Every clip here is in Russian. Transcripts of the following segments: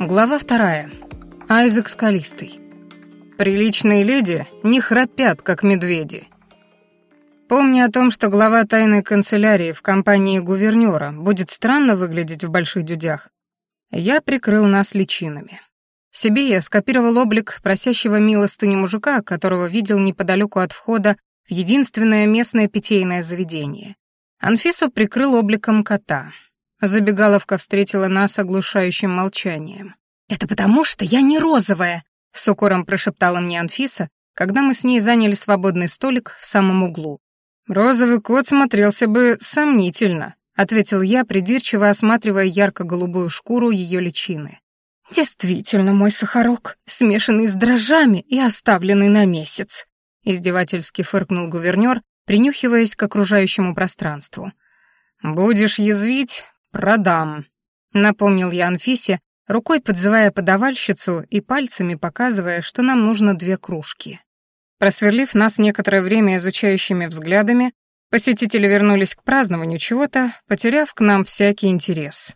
Глава вторая. Айзек Скалистый. Приличные леди не храпят, как медведи. Помня о том, что глава тайной канцелярии в компании гувернера будет странно выглядеть в больших дюдях, я прикрыл нас личинами. Себе я скопировал облик просящего милостыню мужика, которого видел неподалеку от входа в единственное местное питейное заведение. Анфису прикрыл обликом кота — Забегаловка встретила нас оглушающим молчанием. «Это потому, что я не розовая», — с укором прошептала мне Анфиса, когда мы с ней заняли свободный столик в самом углу. «Розовый кот смотрелся бы сомнительно», — ответил я, придирчиво осматривая ярко-голубую шкуру ее личины. «Действительно, мой сахарок, смешанный с дрожжами и оставленный на месяц», — издевательски фыркнул гувернер, принюхиваясь к окружающему пространству. «Будешь язвить, «Продам», — напомнил я Анфисе, рукой подзывая подавальщицу и пальцами показывая, что нам нужно две кружки. Просверлив нас некоторое время изучающими взглядами, посетители вернулись к празднованию чего-то, потеряв к нам всякий интерес.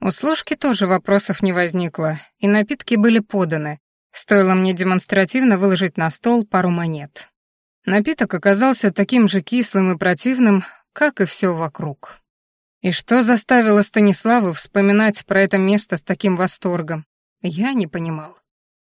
У служки тоже вопросов не возникло, и напитки были поданы. Стоило мне демонстративно выложить на стол пару монет. Напиток оказался таким же кислым и противным, как и все вокруг. И что заставило Станиславу вспоминать про это место с таким восторгом? Я не понимал.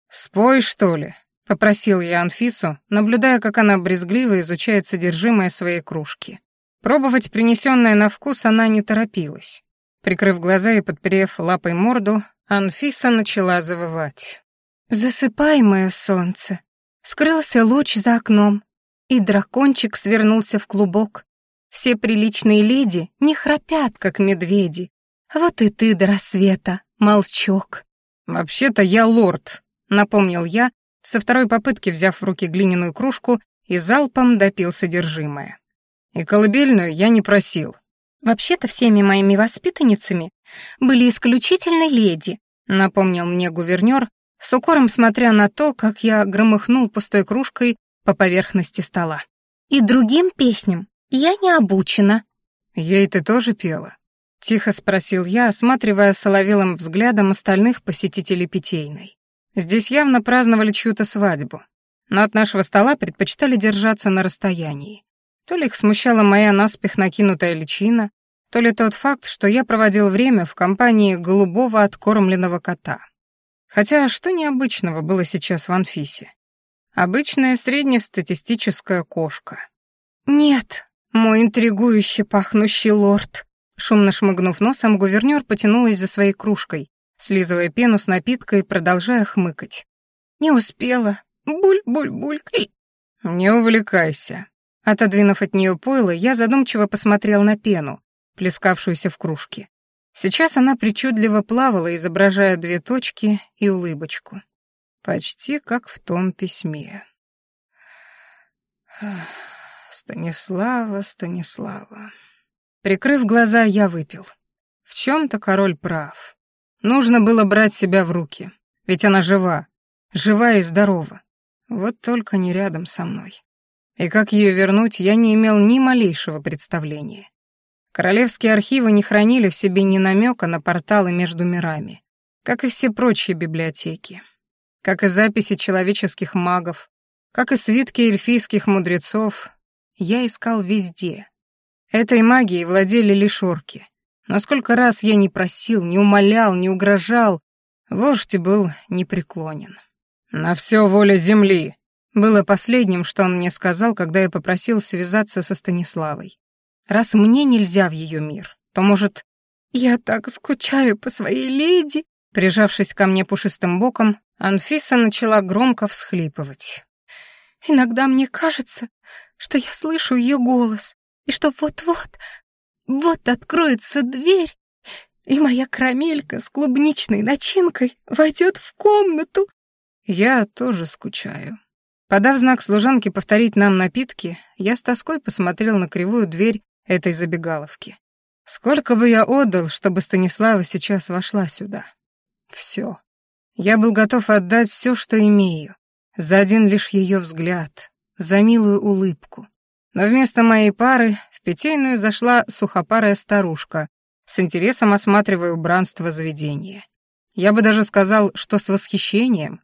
«Спой, что ли?» — попросил я Анфису, наблюдая, как она брезгливо изучает содержимое своей кружки. Пробовать принесенное на вкус она не торопилась. Прикрыв глаза и подперев лапой морду, Анфиса начала завывать. «Засыпай, мое солнце!» Скрылся луч за окном, и дракончик свернулся в клубок, все приличные леди не храпят, как медведи. Вот и ты до рассвета, молчок. Вообще-то я лорд, напомнил я, со второй попытки взяв в руки глиняную кружку и залпом допил содержимое. И колыбельную я не просил. Вообще-то всеми моими воспитанницами были исключительно леди, напомнил мне гувернер, с укором смотря на то, как я громыхнул пустой кружкой по поверхности стола. И другим песням «Я не обучена». «Ей ты тоже пела?» — тихо спросил я, осматривая соловелым взглядом остальных посетителей питейной. Здесь явно праздновали чью-то свадьбу, но от нашего стола предпочитали держаться на расстоянии. То ли их смущала моя наспех накинутая личина, то ли тот факт, что я проводил время в компании голубого откормленного кота. Хотя что необычного было сейчас в Анфисе? Обычная среднестатистическая кошка. «Нет», «Мой интригующе пахнущий лорд!» Шумно шмыгнув носом, гувернёр потянулась за своей кружкой, слизывая пену с напитка и продолжая хмыкать. «Не успела. Буль-буль-буль-кли!» «Не увлекайся!» Отодвинув от неё пойло, я задумчиво посмотрел на пену, плескавшуюся в кружке. Сейчас она причудливо плавала, изображая две точки и улыбочку. Почти как в том письме. Станислава, Станислава. Прикрыв глаза, я выпил. В чем-то король прав. Нужно было брать себя в руки. Ведь она жива. Жива и здорова. Вот только не рядом со мной. И как ее вернуть, я не имел ни малейшего представления. Королевские архивы не хранили в себе ни намека на порталы между мирами, как и все прочие библиотеки, как и записи человеческих магов, как и свитки эльфийских мудрецов, я искал везде. Этой магией владели лишь орки. Но сколько раз я не просил, не умолял, не угрожал, вождь был непреклонен. «На все воля земли!» было последним, что он мне сказал, когда я попросил связаться со Станиславой. Раз мне нельзя в ее мир, то, может, я так скучаю по своей леди? Прижавшись ко мне пушистым боком, Анфиса начала громко всхлипывать. Иногда мне кажется, что я слышу ее голос, и что вот-вот, вот откроется дверь, и моя карамелька с клубничной начинкой войдет в комнату. Я тоже скучаю. Подав знак служанке повторить нам напитки, я с тоской посмотрел на кривую дверь этой забегаловки. Сколько бы я отдал, чтобы Станислава сейчас вошла сюда? Все. Я был готов отдать все, что имею, за один лишь ее взгляд, за милую улыбку. Но вместо моей пары в питейную зашла сухопарая старушка, с интересом осматривая убранство заведения. Я бы даже сказал, что с восхищением.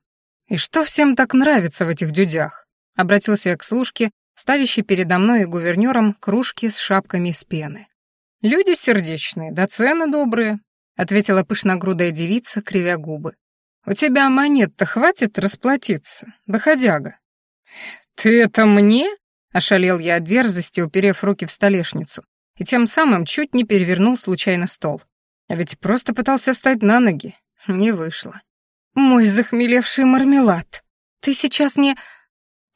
И что всем так нравится в этих дюдях? Обратился я к служке, ставящей передо мной и гувернером кружки с шапками из пены. «Люди сердечные, да цены добрые», — ответила пышногрудая девица, кривя губы. «У тебя монет-то хватит расплатиться, доходяга?» «Ты это мне?» — ошалел я от дерзости, уперев руки в столешницу, и тем самым чуть не перевернул случайно стол. А ведь просто пытался встать на ноги. Не вышло. «Мой захмелевший мармелад! Ты сейчас не...»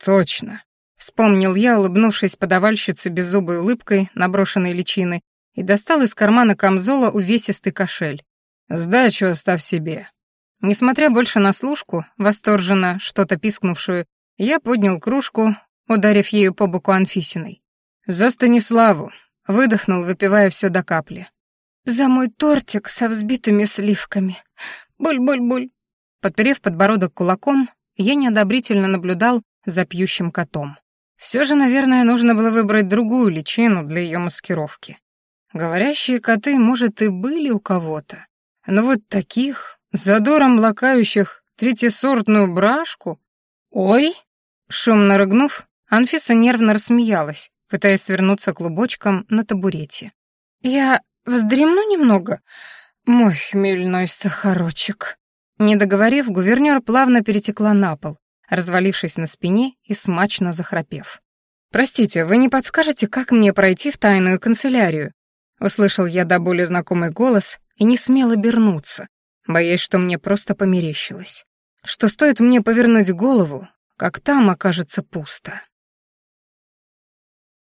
«Точно!» — вспомнил я, улыбнувшись подавальщице беззубой улыбкой, наброшенной личиной, и достал из кармана камзола увесистый кошель. «Сдачу оставь себе». Несмотря больше на служку, восторженно что-то пискнувшую, я поднял кружку, ударив ею по боку Анфисиной. «За Станиславу!» — выдохнул, выпивая все до капли. «За мой тортик со взбитыми сливками. Буль-буль-буль». Подперев подбородок кулаком, я неодобрительно наблюдал за пьющим котом. Все же, наверное, нужно было выбрать другую личину для ее маскировки. Говорящие коты, может, и были у кого-то, но вот таких, задором лакающих третьесортную брашку... «Ой!» Шумно рыгнув, Анфиса нервно рассмеялась, пытаясь свернуться клубочком на табурете. «Я вздремну немного, мой хмельной сахарочек». Не договорив, гувернёр плавно перетекла на пол, развалившись на спине и смачно захрапев. «Простите, вы не подскажете, как мне пройти в тайную канцелярию?» Услышал я до боли знакомый голос и не смел обернуться, боясь, что мне просто померещилось. Что стоит мне повернуть голову, как там окажется пусто.